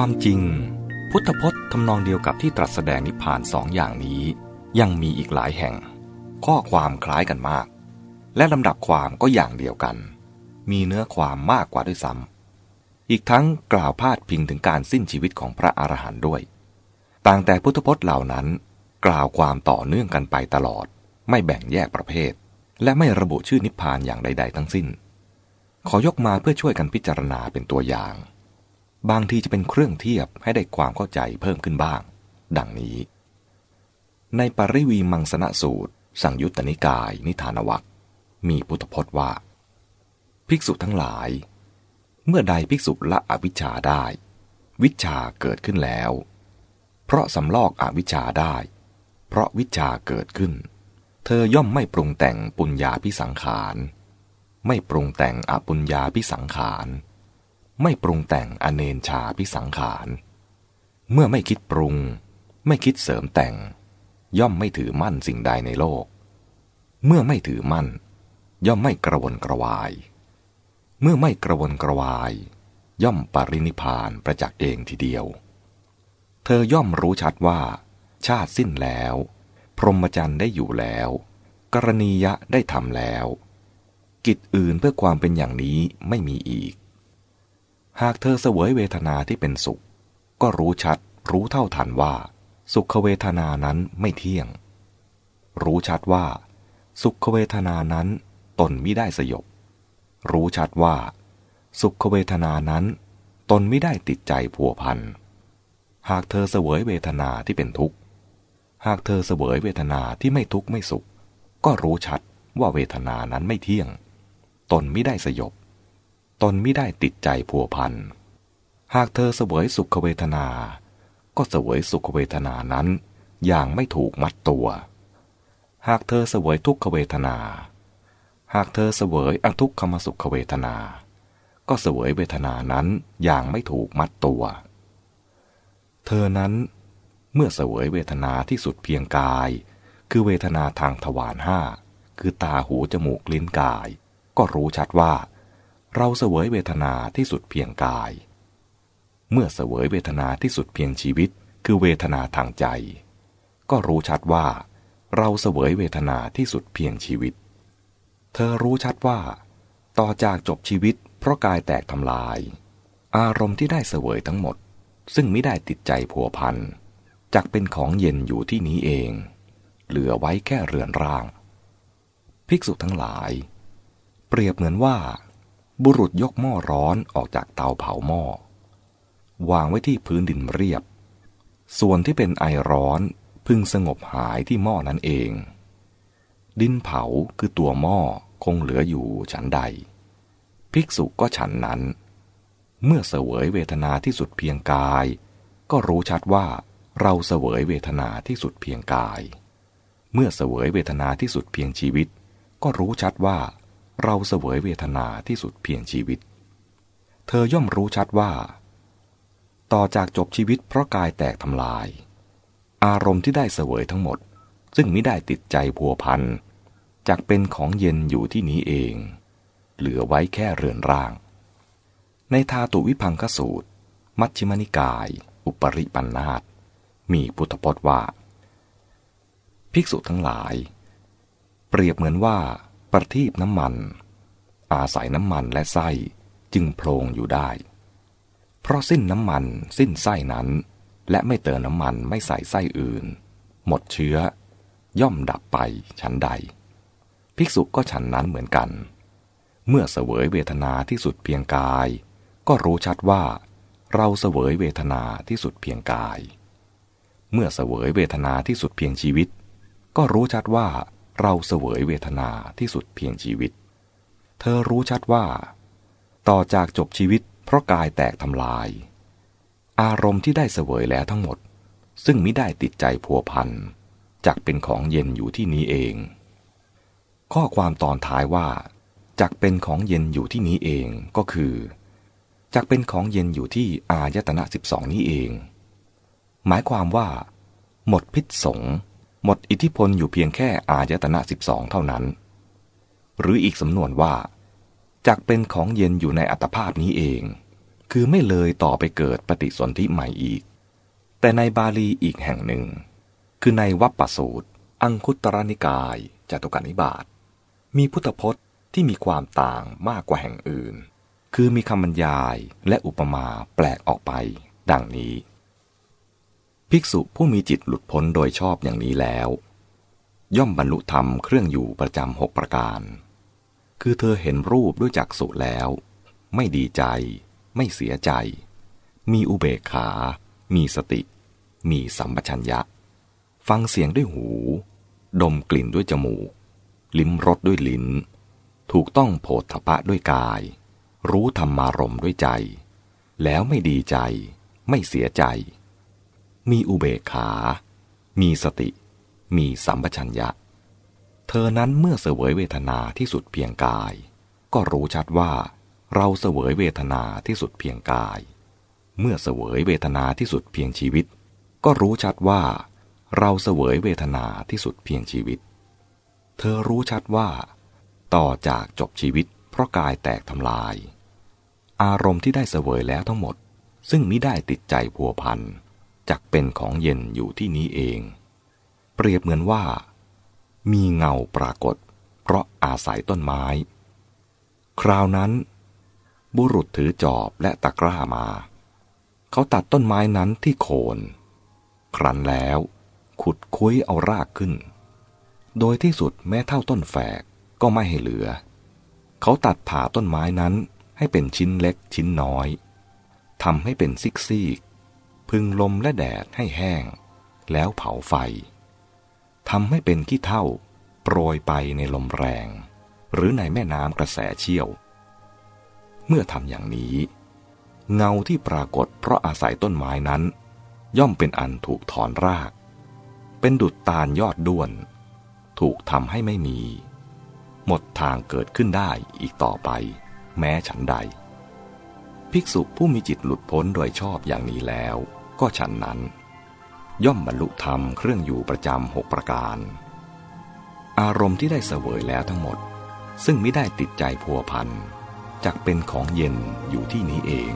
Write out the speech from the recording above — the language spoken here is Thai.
ความจริง พุทธพจน์ทำนองเดียวกับที่ตรัสแสดงนิพพานสองอย่างนี้ ยังมีอีกหลายแห่ง ข้อความคล้ายกันมาก และลำดับความก็อย่างเดียวกัน มีเนื้อความมากกว่าด้วยซ้ำอีกทั้งกล่าวพาดพิงถึงการสิ้นชีวิตของพระอรหันต์ด้วย ต่างแต่พุทธพจน์เหล่านั้น กล่าวความต่อเนื่องกันไปตลอด ไม่แบ่งแยกประเภท และไม่ระบุชื่อนิพพานอย่างใด ๆ ทั้งสิ้น ขอยกมาเพื่อช่วยกันพิจารณาเป็นตัวอย่าง บางทีจะเป็นเครื่องเทียบให้ได้ความเข้าใจเพิ่มขึ้นบ้าง ดังนี้ ในปริวีมังสนสูตร สังยุตตนิกายนิทานวัคมีพุทธพจน์ว่า ภิกษุทั้งหลาย เมื่อใดภิกษุละอวิชชาได้ วิชาเกิดขึ้นแล้ว เพราะสำลอกอวิชชาได้ เพราะวิชาเกิดขึ้น เธอย่อมไม่ปรุงแต่งปุญญาพิสังขาร ไม่ปรุงแต่งอปุญญาพิสังขาร ไม่ปรุงแต่งอเนนชาพิสังขาร เมื่อไม่คิดปรุง ไม่คิดเสริมแต่ง ย่อมไม่ถือมั่นสิ่งใดในโลก เมื่อไม่ถือมั่น ย่อมไม่กระวนกระวาย เมื่อไม่กระวนกระวาย ย่อมปรินิพานประจักษ์เองทีเดียว เธอย่อมรู้ชัดว่า ชาติสิ้นแล้ว พรหมจรรย์ได้อยู่แล้ว กรณียะได้ทำแล้ว กิจอื่นเพื่อความเป็นอย่างนี้ไม่มีอีก หากเธอเสวยเวทนาที่เป็นสุข ก็รู้ชัด รู้เท่าทันว่า สุขเวทนานั้นไม่เที่ยง รู้ชัดว่า สุขเวทนานั้นตนไม่ได้สยบ รู้ชัดว่า สุขเวทนานั้น ตนไม่ได้ติดใจผัวพัน หากเธอเสวยเวทนาที่เป็นทุกข์ หากเธอเสวยเวทนาที่ไม่ทุกข์ไม่สุข ก็รู้ชัดว่าเวทนานั้นไม่เที่ยง ตนไม่ได้สยบ ตนไม่ได้ติดใจผัวพัน หากเธอเสวยสุขเวทนา ก็เสวยสุขเวทนานั้นอย่างไม่ถูกมัดตัว หากเธอเสวยทุกขเวทนา หากเธอเสวยอทุกขมสุขเวทนา ก็เสวยเวทนานั้นอย่างไม่ถูกมัดตัว เธอนั้นเมื่อเสวยเวทนาที่สุดเพียงกาย คือเวทนาทางทวารห้า คือตาหูจมูกลิ้นกาย ก็รู้ชัดว่า เราเสวยเวทนาที่สุดเพียงกาย เมื่อเสวยเวทนาที่สุดเพียงชีวิต คือเวทนาทางใจ ก็รู้ชัดว่า เราเสวยเวทนาที่สุดเพียงชีวิต เธอรู้ชัดว่า ต่อจากจบชีวิต เพราะกายแตกทำลาย อารมณ์ที่ได้เสวยทั้งหมด ซึ่งไม่ได้ติดใจผัวพันจักเป็นของเย็นอยู่ที่นี้เอง เหลือไว้แค่เรือนร่าง ภิกษุทั้งหลาย เปรียบเหมือนว่า บุรุษยกหม้อร้อนออกจากเตาเผาหม้อ วางไว้ที่พื้นดินเรียบ ส่วนที่เป็นไอร้อนพึงสงบหายที่หม้อนั้นเอง ดินเผาคือตัวหม้อคงเหลืออยู่ฉันใด ภิกษุก็ฉันนั้น เมื่อเสวยเวทนาที่สุดเพียงกาย ก็รู้ชัดว่าเราเสวยเวทนาที่สุดเพียงกาย เมื่อเสวยเวทนาที่สุดเพียงชีวิต ก็รู้ชัดว่า เราเสวยเวทนาที่สุดเพียงชีวิต เธอย่อมรู้ชัดว่า ต่อจากจบชีวิตเพราะกายแตกทำลาย อารมณ์ที่ได้เสวยทั้งหมด ซึ่งไม่ได้ติดใจพัวพันจากเป็นของเย็นอยู่ที่นี้เอง เหลือไว้แค่เรือนร่าง ในทาตุวิพังคสูตร มัชฌิมนิกาย อุปริปันธาตมีพุทธพจน์ว่า ภิกษุทั้งหลาย เปรียบเหมือนว่า ประทีปน้ำมัน อาศัยน้ำมันและไส้จึงโพลงอยู่ได้ เพราะสิ้นน้ำมันสิ้นไส้นั้น และไม่เติมน้ำมันไม่ใส่ไส้อื่น หมดเชื้อย่อมดับไปฉันใด ภิกษุก็ฉันนั้นเหมือนกัน เมื่อเสวยเวทนาที่สุดเพียงกาย ก็รู้ชัดว่า เราเสวยเวทนาที่สุดเพียงกาย เมื่อเสวยเวทนาที่สุดเพียงชีวิต ก็รู้ชัดว่า เราเสวยเวทนาที่สุดเพียงชีวิต เธอรู้ชัดว่า ต่อจากจบชีวิตเพราะกายแตกทำลาย อารมณ์ที่ได้เสวยแล้วทั้งหมด ซึ่งไม่ได้ติดใจผัวพันจักเป็นของเย็นอยู่ที่นี้เอง ข้อความตอนท้ายว่าจักเป็นของเย็นอยู่ที่นี้เองก็คือจักเป็นของเย็นอยู่ที่อายตนะสิบสองนี้เอง หมายความว่า หมดพิษสง หมดอิทธิพลอยู่เพียงแค่อายตนะสิบสองเท่านั้น หรืออีกสำนวนว่าจักเป็นของเย็นอยู่ในอัตภาพนี้เอง คือไม่เลยต่อไปเกิดปฏิสนธิใหม่อีก แต่ในบาลีอีกแห่งหนึ่ง คือในวัปปสูตร อังคุตรนิกายจตุกานิบาตมีพุทธพจน์ที่มีความต่างมากกว่าแห่งอื่น คือมีคำบรรยายและอุปมาแปลกออกไป ดังนี้ ภิกษุผู้มีจิตหลุดพ้นโดยชอบอย่างนี้แล้ว ย่อมบรรลุธรรมเครื่องอยู่ประจำหกประการ คือเธอเห็นรูปด้วยจักษุแล้ว ไม่ดีใจ ไม่เสียใจ มีอุเบกขา มีสติ มีสัมปชัญญะ ฟังเสียงด้วยหู ดมกลิ่นด้วยจมูก ลิ้มรสด้วยลิ้น ถูกต้องโผฏฐพะด้วยกาย รู้ธรรมารมด้วยใจ แล้วไม่ดีใจ ไม่เสียใจ มีอุเบกขา มีสติ มีสัมปชัญญะ เธอนั้นเมื่อเสวยเวทนาที่สุดเพียงกาย ก็รู้ชัดว่า เราเสวยเวทนาที่สุดเพียงกาย เมื่อเสวยเวทนาที่สุดเพียงชีวิต ก็รู้ชัดว่า เราเสวยเวทนาที่สุดเพียงชีวิต เธอรู้ชัดว่า ต่อจากจบชีวิต เพราะกายแตกทำลาย อารมณ์ที่ได้เสวยแล้วทั้งหมด ซึ่งมิได้ติดใจพัวพัน จักเป็นของเย็นอยู่ที่นี้เอง เปรียบเหมือนว่า มีเงาปรากฏ เพราะอาศัยต้นไม้ คราวนั้น บุรุษถือจอบและตะกร้ามา เขาตัดต้นไม้นั้นที่โคน ครั้นแล้วขุดคุ้ยเอารากขึ้น โดยที่สุดแม้เท่าต้นแฝกก็ไม่ให้เหลือ เขาตัดผ่าต้นไม้นั้นให้เป็นชิ้นเล็กชิ้นน้อยทำให้เป็นซิกซีก พึงลมและแดดให้แห้ง แล้วเผาไฟทำให้เป็นขี้เท่า โปรยไปในลมแรง หรือในแม่น้ำกระแสเชี่ยว เมื่อทำอย่างนี้ เงาที่ปรากฏเพราะอาศัยต้นไม้นั้น ย่อมเป็นอันถูกถอนราก เป็นดุจตาลยอดด้วน ถูกทำให้ไม่มี หมดทางเกิดขึ้นได้อีกต่อไป แม้ฉันใด ภิกษุผู้มีจิตหลุดพ้นโดยชอบอย่างนี้แล้ว ก็ฉันนั้น ย่อมบรรลุธรรมเครื่องอยู่ประจำหกประการ อารมณ์ที่ได้เสวยแล้วทั้งหมด ซึ่งไม่ได้ติดใจพัวพันจักเป็นของเย็นอยู่ที่นี้เอง